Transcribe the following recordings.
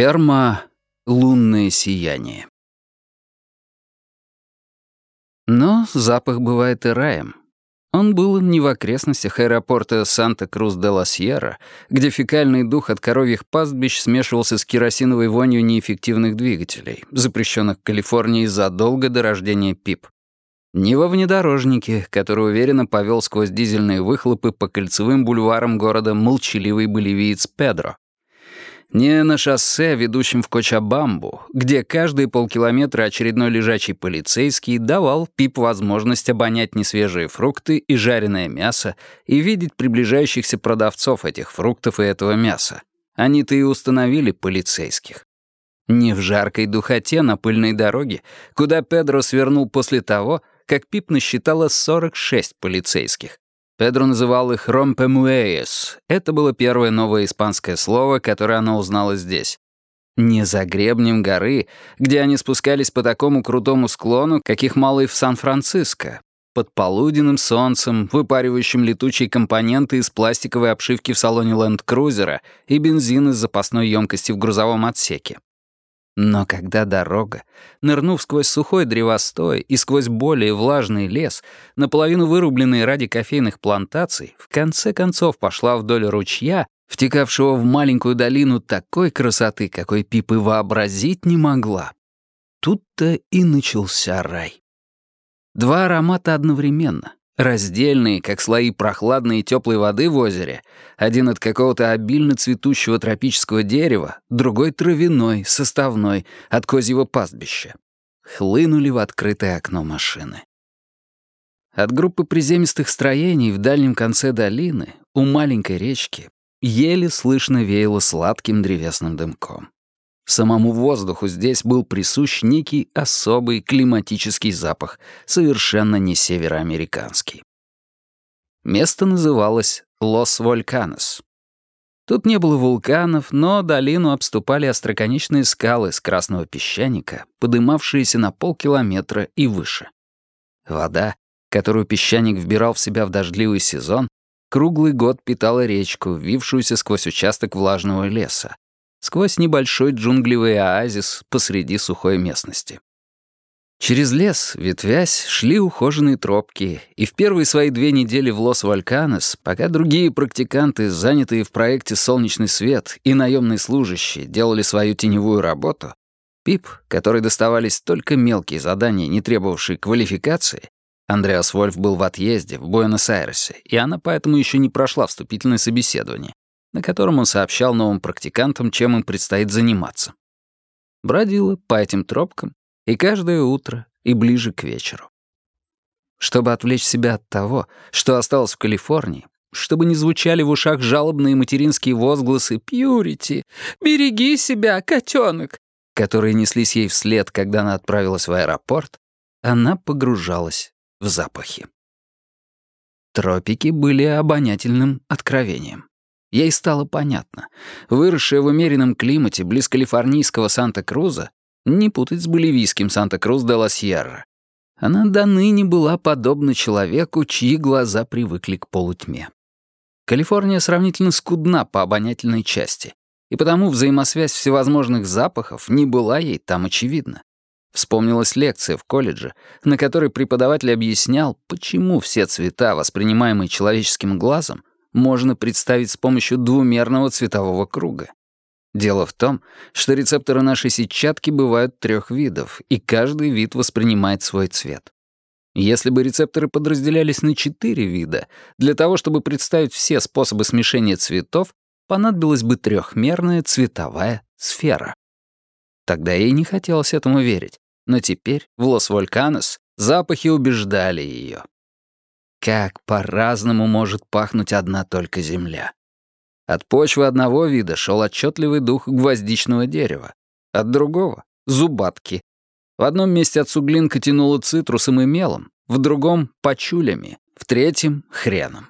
Ферма «Лунное сияние». Но запах бывает и раем. Он был не в окрестностях аэропорта Санта-Крус-де-ла-Сьерра, где фекальный дух от коровьих пастбищ смешивался с керосиновой вонью неэффективных двигателей, запрещенных в Калифорнии задолго до рождения ПИП. Не во внедорожнике, который уверенно повел сквозь дизельные выхлопы по кольцевым бульварам города молчаливый боливиец Педро, не на шоссе, ведущем в Кочабамбу, где каждые полкилометра очередной лежачий полицейский давал Пип возможность обонять несвежие фрукты и жареное мясо и видеть приближающихся продавцов этих фруктов и этого мяса. Они-то и установили полицейских. Не в жаркой духоте на пыльной дороге, куда Педро свернул после того, как Пип насчитала 46 полицейских. Педро называл их «ромпемуэес». Это было первое новое испанское слово, которое она узнала здесь. Не за гребнем горы, где они спускались по такому крутому склону, каких мало и в Сан-Франциско. Под полуденным солнцем, выпаривающим летучие компоненты из пластиковой обшивки в салоне ленд-крузера и бензин из запасной емкости в грузовом отсеке. Но когда дорога, нырнув сквозь сухой древостой и сквозь более влажный лес, наполовину вырубленный ради кофейных плантаций, в конце концов пошла вдоль ручья, втекавшего в маленькую долину такой красоты, какой Пип и вообразить не могла. Тут-то и начался рай. Два аромата одновременно раздельные, как слои прохладной и теплой воды в озере, один от какого-то обильно цветущего тропического дерева, другой травяной, составной, от козьего пастбища, хлынули в открытое окно машины. От группы приземистых строений в дальнем конце долины, у маленькой речки, еле слышно веяло сладким древесным дымком. Самому воздуху здесь был присущ некий особый климатический запах, совершенно не североамериканский. Место называлось Лос-Вольканос. Тут не было вулканов, но долину обступали остроконечные скалы с красного песчаника, подымавшиеся на полкилометра и выше. Вода, которую песчаник вбирал в себя в дождливый сезон, круглый год питала речку, вившуюся сквозь участок влажного леса, сквозь небольшой джунглевый оазис посреди сухой местности. Через лес, ветвясь, шли ухоженные тропки, и в первые свои две недели в Лос-Вальканес, пока другие практиканты, занятые в проекте «Солнечный свет» и наемные служащие, делали свою теневую работу, Пип, которой доставались только мелкие задания, не требовавшие квалификации, Андреас Вольф был в отъезде в Буэнос-Айресе, и она поэтому еще не прошла вступительное собеседование, на котором он сообщал новым практикантам, чем им предстоит заниматься. Бродила по этим тропкам и каждое утро, и ближе к вечеру. Чтобы отвлечь себя от того, что осталось в Калифорнии, чтобы не звучали в ушах жалобные материнские возгласы «Пьюрити! Береги себя, котенок!», которые неслись ей вслед, когда она отправилась в аэропорт, она погружалась в запахи. Тропики были обонятельным откровением. Ей стало понятно. Выросшая в умеренном климате близ калифорнийского Санта-Круза, не путать с боливийским Санта-Крус-де-ла-Сьерра, она до ныне была подобна человеку, чьи глаза привыкли к полутьме. Калифорния сравнительно скудна по обонятельной части, и потому взаимосвязь всевозможных запахов не была ей там очевидна. Вспомнилась лекция в колледже, на которой преподаватель объяснял, почему все цвета, воспринимаемые человеческим глазом, можно представить с помощью двумерного цветового круга. Дело в том, что рецепторы нашей сетчатки бывают трех видов, и каждый вид воспринимает свой цвет. Если бы рецепторы подразделялись на четыре вида, для того, чтобы представить все способы смешения цветов, понадобилась бы трехмерная цветовая сфера. Тогда ей не хотелось этому верить, но теперь в Лос-Вольканос запахи убеждали ее. Как по-разному может пахнуть одна только земля. От почвы одного вида шел отчетливый дух гвоздичного дерева, от другого — зубатки. В одном месте от суглинка тянуло цитрусом и мелом, в другом — пачулями, в третьем — хреном.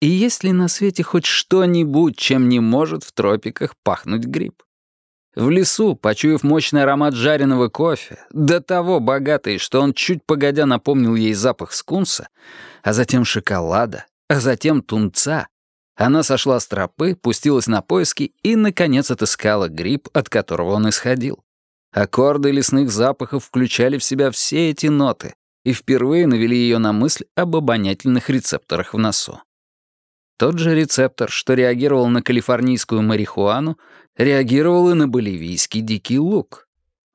И есть ли на свете хоть что-нибудь, чем не может в тропиках пахнуть гриб? В лесу, почуяв мощный аромат жареного кофе, до того богатый, что он чуть погодя напомнил ей запах скунса, а затем шоколада, а затем тунца, она сошла с тропы, пустилась на поиски и, наконец, отыскала гриб, от которого он исходил. Аккорды лесных запахов включали в себя все эти ноты и впервые навели ее на мысль об обонятельных рецепторах в носу. Тот же рецептор, что реагировал на калифорнийскую марихуану, реагировал и на боливийский дикий лук.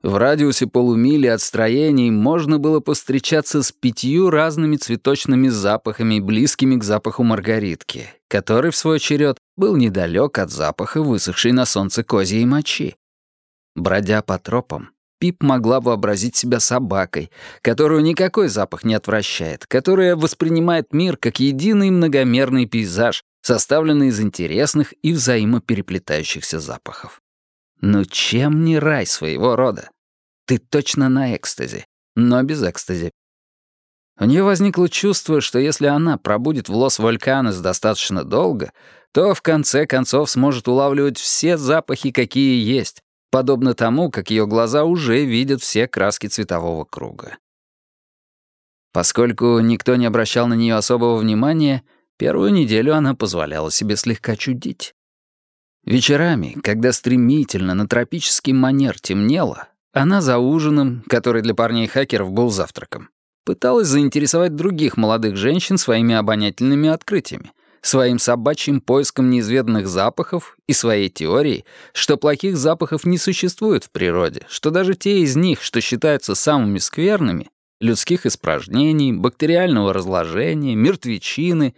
В радиусе полумили от строений можно было постречаться с пятью разными цветочными запахами, близкими к запаху маргаритки, который, в свой черед, был недалек от запаха высохшей на солнце козьей мочи. Бродя по тропам, Пип могла вообразить себя собакой, которую никакой запах не отвращает, которая воспринимает мир как единый многомерный пейзаж, составленный из интересных и взаимопереплетающихся запахов. Но чем не рай своего рода? Ты точно на экстазе, но без экстази. У нее возникло чувство, что если она пробудет в Лос-Вульканес достаточно долго, то в конце концов сможет улавливать все запахи, какие есть, подобно тому, как ее глаза уже видят все краски цветового круга. Поскольку никто не обращал на нее особого внимания, первую неделю она позволяла себе слегка чудить. Вечерами, когда стремительно на тропический манер темнело, она за ужином, который для парней-хакеров был завтраком, пыталась заинтересовать других молодых женщин своими обонятельными открытиями, своим собачьим поиском неизведанных запахов и своей теорией, что плохих запахов не существует в природе, что даже те из них, что считаются самыми скверными, людских испражнений, бактериального разложения, мертвечины,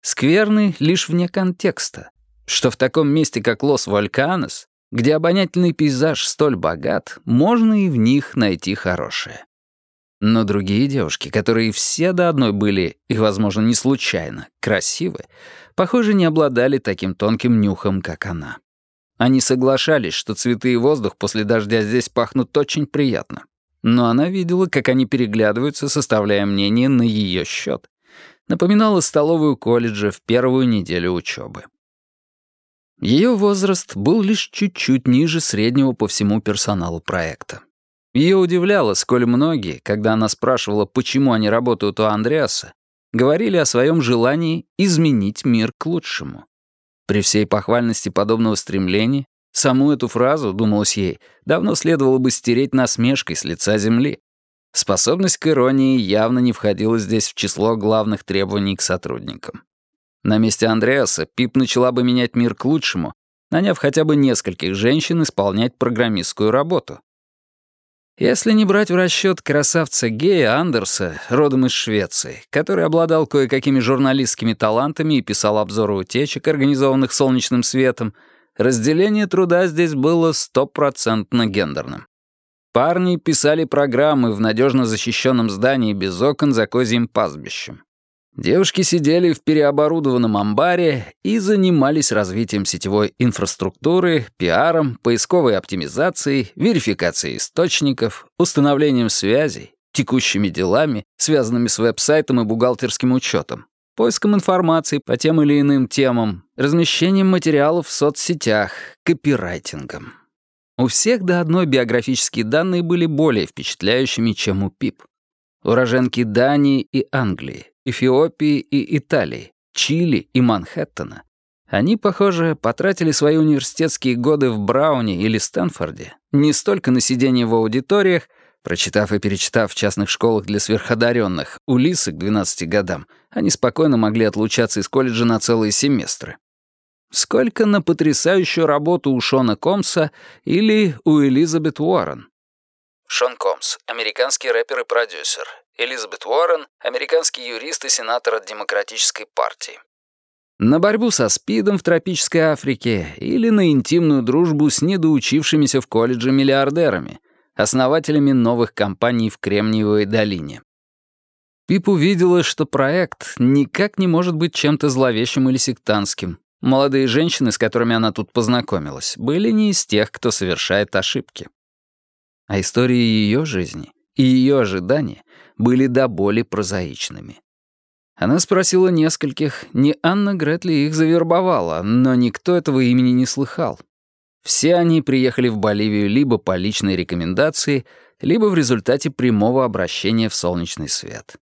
скверны лишь вне контекста, что в таком месте, как Лос-Вульканес, где обонятельный пейзаж столь богат, можно и в них найти хорошее. Но другие девушки, которые все до одной были, и, возможно, не случайно, красивы, похоже, не обладали таким тонким нюхом, как она. Они соглашались, что цветы и воздух после дождя здесь пахнут очень приятно. Но она видела, как они переглядываются, составляя мнение на ее счет. Напоминала столовую колледжа в первую неделю учебы. Ее возраст был лишь чуть-чуть ниже среднего по всему персоналу проекта. Ее удивляло, сколь многие, когда она спрашивала, почему они работают у Андреаса, говорили о своем желании изменить мир к лучшему. При всей похвальности подобного стремления, саму эту фразу, думалось ей, давно следовало бы стереть насмешкой с лица земли. Способность к иронии явно не входила здесь в число главных требований к сотрудникам. На месте Андреаса Пип начала бы менять мир к лучшему, наняв хотя бы нескольких женщин исполнять программистскую работу, если не брать в расчет красавца Гея Андерса, родом из Швеции, который обладал кое-какими журналистскими талантами и писал обзоры утечек, организованных солнечным светом, разделение труда здесь было стопроцентно гендерным. Парни писали программы в надежно защищенном здании без окон за козьим пастбищем. Девушки сидели в переоборудованном амбаре и занимались развитием сетевой инфраструктуры, пиаром, поисковой оптимизацией, верификацией источников, установлением связей, текущими делами, связанными с веб-сайтом и бухгалтерским учетом, поиском информации по тем или иным темам, размещением материалов в соцсетях, копирайтингом. У всех до одной биографические данные были более впечатляющими, чем у ПИП. Уроженки Дании и Англии, Эфиопии и Италии, Чили и Манхэттена. Они, похоже, потратили свои университетские годы в Брауне или Стэнфорде не столько на сидение в аудиториях, прочитав и перечитав в частных школах для сверходаренных Улисы к 12 годам, они спокойно могли отлучаться из колледжа на целые семестры. Сколько на потрясающую работу у Шона Комса или у Элизабет Уоррен. Шон Комс, американский рэпер и продюсер, Элизабет Уоррен, американский юрист и сенатор от Демократической партии. На борьбу со СПИДом в тропической Африке или на интимную дружбу с недоучившимися в колледже миллиардерами, основателями новых компаний в Кремниевой долине. Пип увидела, что проект никак не может быть чем-то зловещим или сектантским. молодые женщины, с которыми она тут познакомилась, были не из тех, кто совершает ошибки. А истории ее жизни и ее ожидания были до боли прозаичными. Она спросила нескольких, не Анна Гретли их завербовала, но никто этого имени не слыхал. Все они приехали в Боливию либо по личной рекомендации, либо в результате прямого обращения в солнечный свет.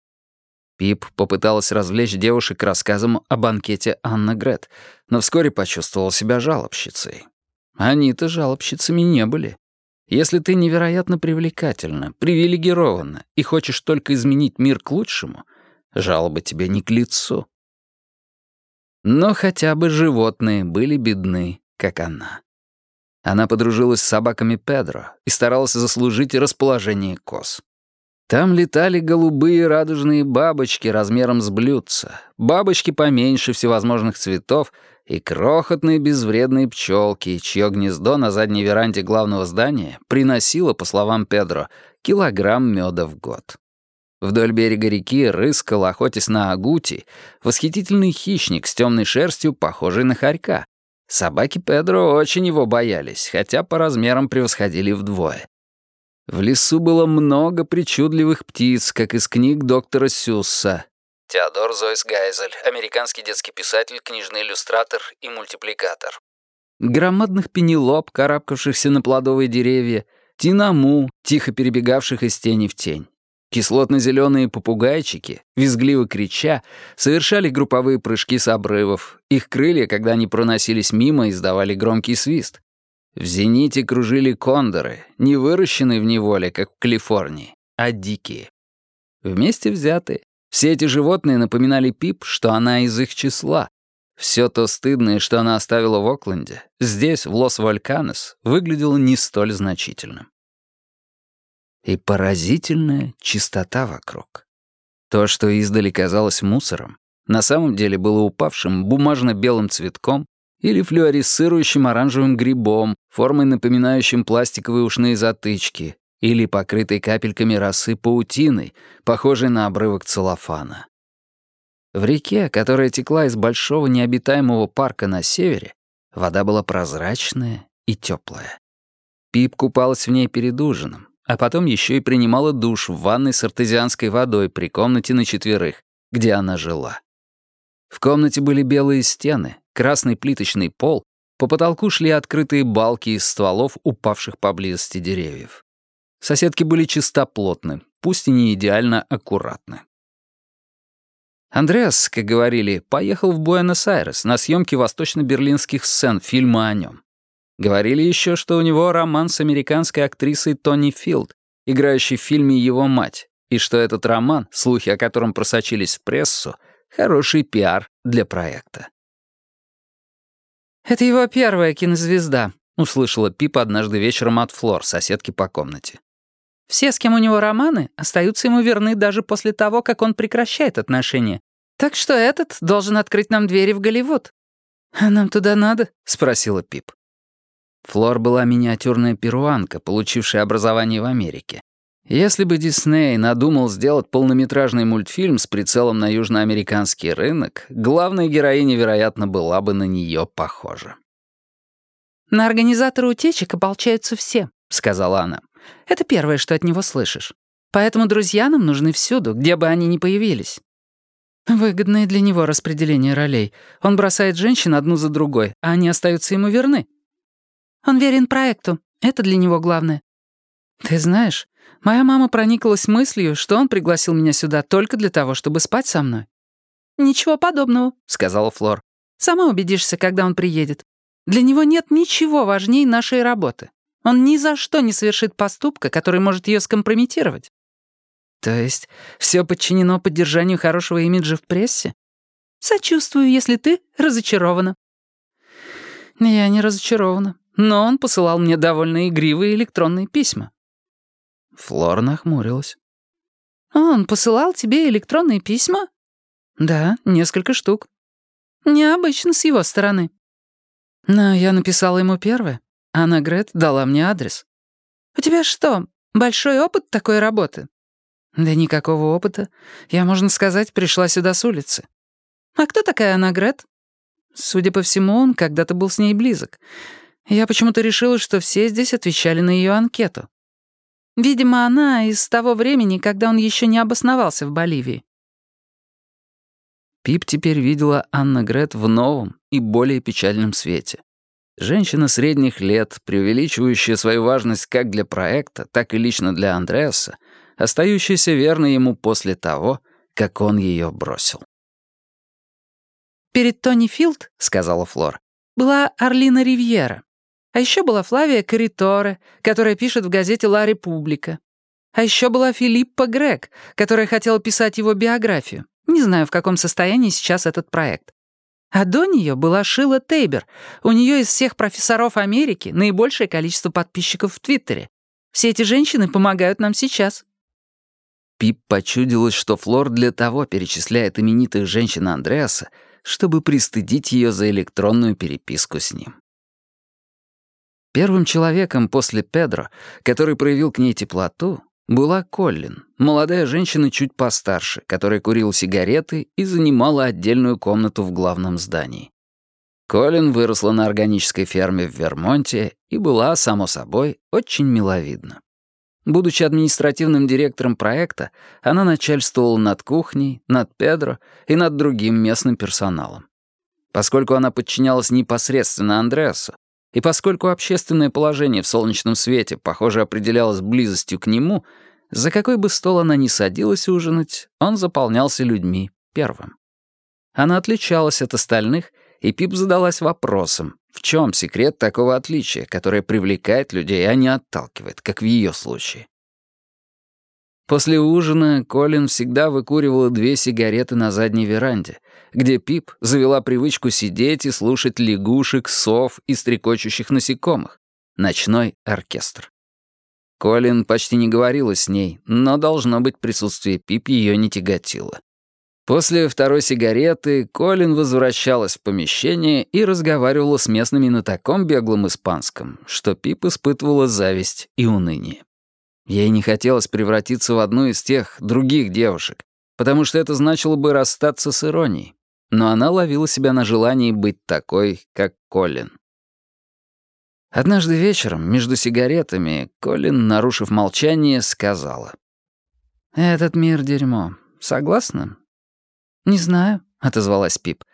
Пип попыталась развлечь девушек рассказом о банкете Анна Грет, но вскоре почувствовала себя жалобщицей. Они-то жалобщицами не были. Если ты невероятно привлекательна, привилегирована и хочешь только изменить мир к лучшему, жалобы тебе не к лицу. Но хотя бы животные были бедны, как она. Она подружилась с собаками Педро и старалась заслужить расположение коз. Там летали голубые радужные бабочки размером с блюдца, бабочки поменьше всевозможных цветов и крохотные безвредные пчелки, чье гнездо на задней веранде главного здания приносило, по словам Педро, килограмм меда в год. Вдоль берега реки рыскал, охотясь на агути, восхитительный хищник с темной шерстью, похожий на хорька. Собаки Педро очень его боялись, хотя по размерам превосходили вдвое. В лесу было много причудливых птиц, как из книг доктора Сюсса. Теодор Зойс Гайзель, американский детский писатель, книжный иллюстратор и мультипликатор. Громадных пенелоп, карабкавшихся на плодовые деревья, тинаму, тихо перебегавших из тени в тень. Кислотно-зеленые попугайчики, визгливо крича, совершали групповые прыжки с обрывов. Их крылья, когда они проносились мимо, издавали громкий свист. В зените кружили кондоры, не выращенные в неволе, как в Калифорнии, а дикие. Вместе взятые, все эти животные напоминали Пип, что она из их числа. Все то стыдное, что она оставила в Окленде, здесь, в Лос-Вальканес, выглядело не столь значительным и поразительная чистота вокруг. То, что издали казалось мусором, на самом деле было упавшим бумажно-белым цветком или флюоресцирующим оранжевым грибом, формой напоминающим пластиковые ушные затычки, или покрытой капельками росы паутиной, похожей на обрывок целлофана. В реке, которая текла из большого необитаемого парка на севере, вода была прозрачная и теплая. Пип купалась в ней перед ужином, а потом еще и принимала душ в ванной с артезианской водой при комнате на четверых, где она жила. В комнате были белые стены, красный плиточный пол, по потолку шли открытые балки из стволов упавших поблизости деревьев. Соседки были чистоплотны, пусть и не идеально аккуратны. Андреас, как говорили, поехал в Буэнос-Айрес на съемки восточно-берлинских сцен фильма о нем. Говорили еще, что у него роман с американской актрисой Тони Филд, играющей в фильме «Его мать», и что этот роман, слухи о котором просочились в прессу, хороший пиар для проекта. «Это его первая кинозвезда», — услышала Пипа однажды вечером от Флор, соседки по комнате. «Все, с кем у него романы, остаются ему верны даже после того, как он прекращает отношения. Так что этот должен открыть нам двери в Голливуд». «А нам туда надо?» — спросила Пип. Флор была миниатюрная перуанка, получившая образование в Америке. Если бы Дисней надумал сделать полнометражный мультфильм с прицелом на южноамериканский рынок, главная героиня, вероятно, была бы на нее похожа. «На организатора утечек ополчаются все», — сказала она. «Это первое, что от него слышишь. Поэтому друзья нам нужны всюду, где бы они ни появились». Выгодное для него распределение ролей. Он бросает женщин одну за другой, а они остаются ему верны. Он верен проекту. Это для него главное. Ты знаешь, моя мама прониклась мыслью, что он пригласил меня сюда только для того, чтобы спать со мной. «Ничего подобного», — сказала Флор. «Сама убедишься, когда он приедет. Для него нет ничего важнее нашей работы. Он ни за что не совершит поступка, который может ее скомпрометировать». «То есть все подчинено поддержанию хорошего имиджа в прессе?» «Сочувствую, если ты разочарована». «Я не разочарована но он посылал мне довольно игривые электронные письма». Флор нахмурилась. «Он посылал тебе электронные письма?» «Да, несколько штук». «Необычно с его стороны». «Но я написала ему первое. Анна Грет дала мне адрес». «У тебя что, большой опыт такой работы?» «Да никакого опыта. Я, можно сказать, пришла сюда с улицы». «А кто такая Анна Грет?» Судя по всему, он когда-то был с ней близок. Я почему-то решила, что все здесь отвечали на ее анкету. Видимо, она из того времени, когда он еще не обосновался в Боливии. Пип теперь видела Анна Грет в новом и более печальном свете. Женщина средних лет, преувеличивающая свою важность как для проекта, так и лично для Андреаса, остающаяся верной ему после того, как он ее бросил. «Перед Тони Филд, — сказала Флор, — была Орлина Ривьера. А еще была Флавия Кариторе, которая пишет в газете «Ла Република». А еще была Филиппа Грег, которая хотела писать его биографию. Не знаю, в каком состоянии сейчас этот проект. А до нее была Шила Тейбер. У нее из всех профессоров Америки наибольшее количество подписчиков в Твиттере. Все эти женщины помогают нам сейчас. Пип почудилось, что Флор для того перечисляет именитых женщин Андреаса, чтобы пристыдить ее за электронную переписку с ним. Первым человеком после Педро, который проявил к ней теплоту, была Коллин, молодая женщина чуть постарше, которая курила сигареты и занимала отдельную комнату в главном здании. Колин выросла на органической ферме в Вермонте и была, само собой, очень миловидна. Будучи административным директором проекта, она начальствовала над кухней, над Педро и над другим местным персоналом. Поскольку она подчинялась непосредственно Андреасу, и поскольку общественное положение в солнечном свете, похоже, определялось близостью к нему, за какой бы стол она ни садилась ужинать, он заполнялся людьми первым. Она отличалась от остальных, и Пип задалась вопросом, в чем секрет такого отличия, которое привлекает людей, а не отталкивает, как в ее случае. После ужина Колин всегда выкуривала две сигареты на задней веранде, где Пип завела привычку сидеть и слушать лягушек, сов и стрекочущих насекомых. Ночной оркестр. Колин почти не говорила с ней, но, должно быть, присутствие Пип ее не тяготило. После второй сигареты Колин возвращалась в помещение и разговаривала с местными на таком беглом испанском, что Пип испытывала зависть и уныние. Ей не хотелось превратиться в одну из тех других девушек, потому что это значило бы расстаться с иронией. Но она ловила себя на желании быть такой, как Колин. Однажды вечером, между сигаретами, Колин, нарушив молчание, сказала. «Этот мир — дерьмо. Согласна?» «Не знаю», — отозвалась Пип.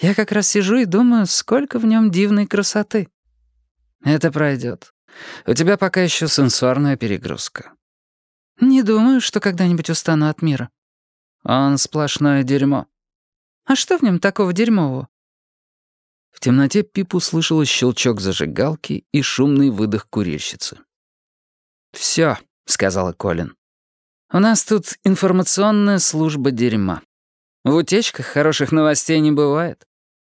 «Я как раз сижу и думаю, сколько в нем дивной красоты». «Это пройдет. У тебя пока еще сенсорная перегрузка». «Не думаю, что когда-нибудь устану от мира». «Он сплошное дерьмо». «А что в нем такого дерьмового?» В темноте Пип услышала щелчок зажигалки и шумный выдох курильщицы. «Всё», — сказала Колин. «У нас тут информационная служба дерьма. В утечках хороших новостей не бывает.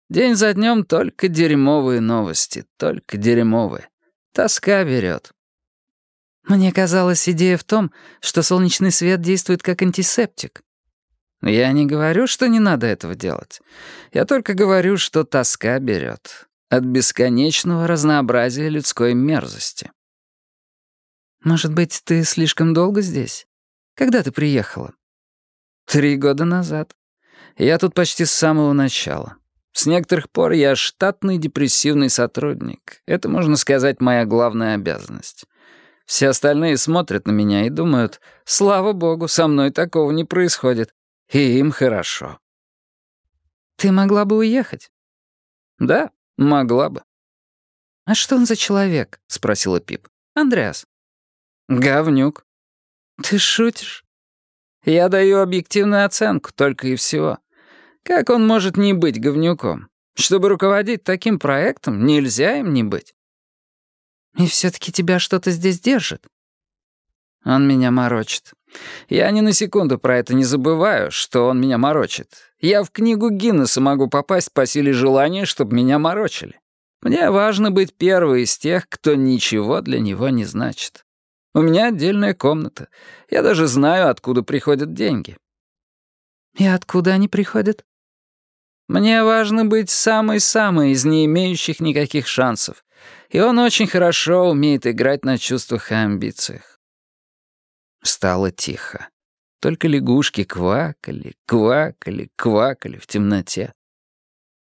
День за днем только дерьмовые новости, только дерьмовые. Тоска берет. Мне казалось, идея в том, что солнечный свет действует как антисептик. Я не говорю, что не надо этого делать. Я только говорю, что тоска берет от бесконечного разнообразия людской мерзости. Может быть, ты слишком долго здесь? Когда ты приехала? Три года назад. Я тут почти с самого начала. С некоторых пор я штатный депрессивный сотрудник. Это, можно сказать, моя главная обязанность. Все остальные смотрят на меня и думают, слава богу, со мной такого не происходит. И им хорошо. Ты могла бы уехать? Да, могла бы. «А что он за человек?» — спросила Пип. «Андреас». «Говнюк». «Ты шутишь?» «Я даю объективную оценку, только и всего. Как он может не быть говнюком? Чтобы руководить таким проектом, нельзя им не быть. И все-таки тебя что-то здесь держит. Он меня морочит. Я ни на секунду про это не забываю, что он меня морочит. Я в книгу Гиннесса могу попасть по силе желания, чтобы меня морочили. Мне важно быть первой из тех, кто ничего для него не значит. У меня отдельная комната. Я даже знаю, откуда приходят деньги. И откуда они приходят? Мне важно быть самой-самой из не имеющих никаких шансов. И он очень хорошо умеет играть на чувствах и амбициях. Стало тихо. Только лягушки квакали, квакали, квакали в темноте.